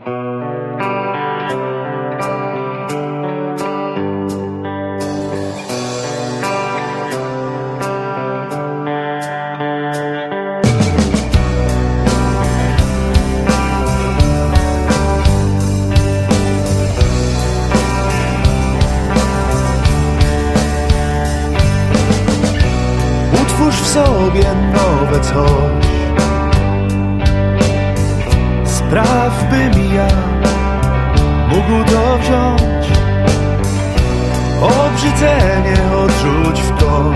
Utwórz w sobie nowe coś praw bym ja mógł dowziąć Obrzydzenie odrzuć w to.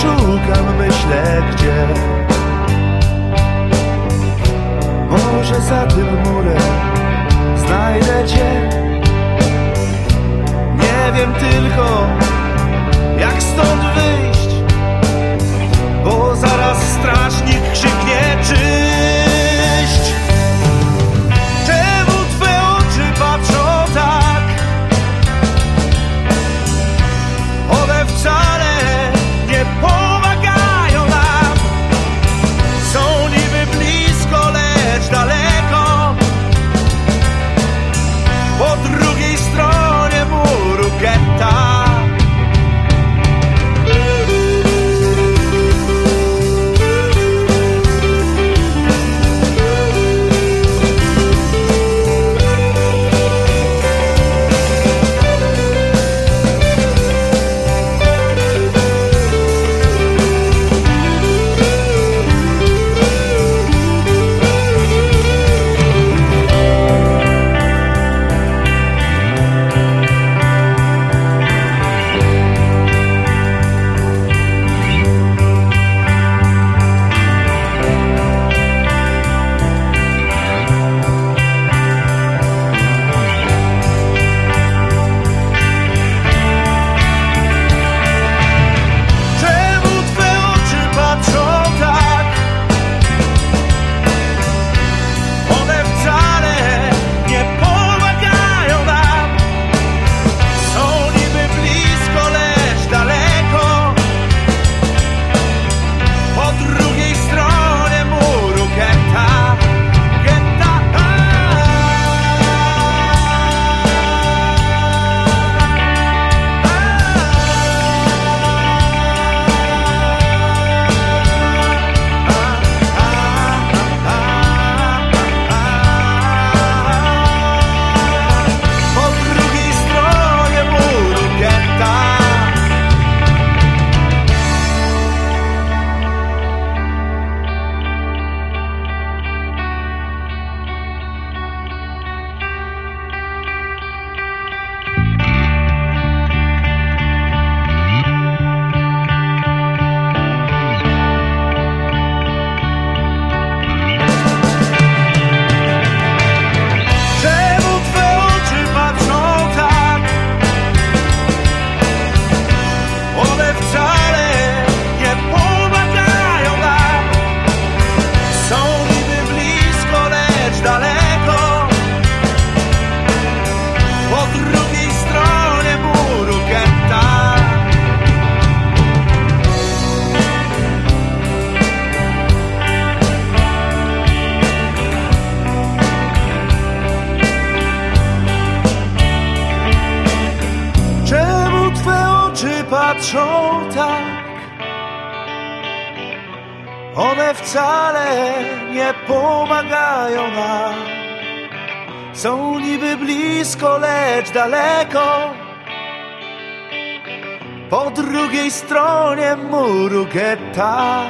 szukam, myślę gdzie. Może za tym murem znajdę cię. Nie wiem tylko, jak stąd patrzą tak. One wcale nie pomagają nam. Są niby blisko, lecz daleko. Po drugiej stronie muru getta.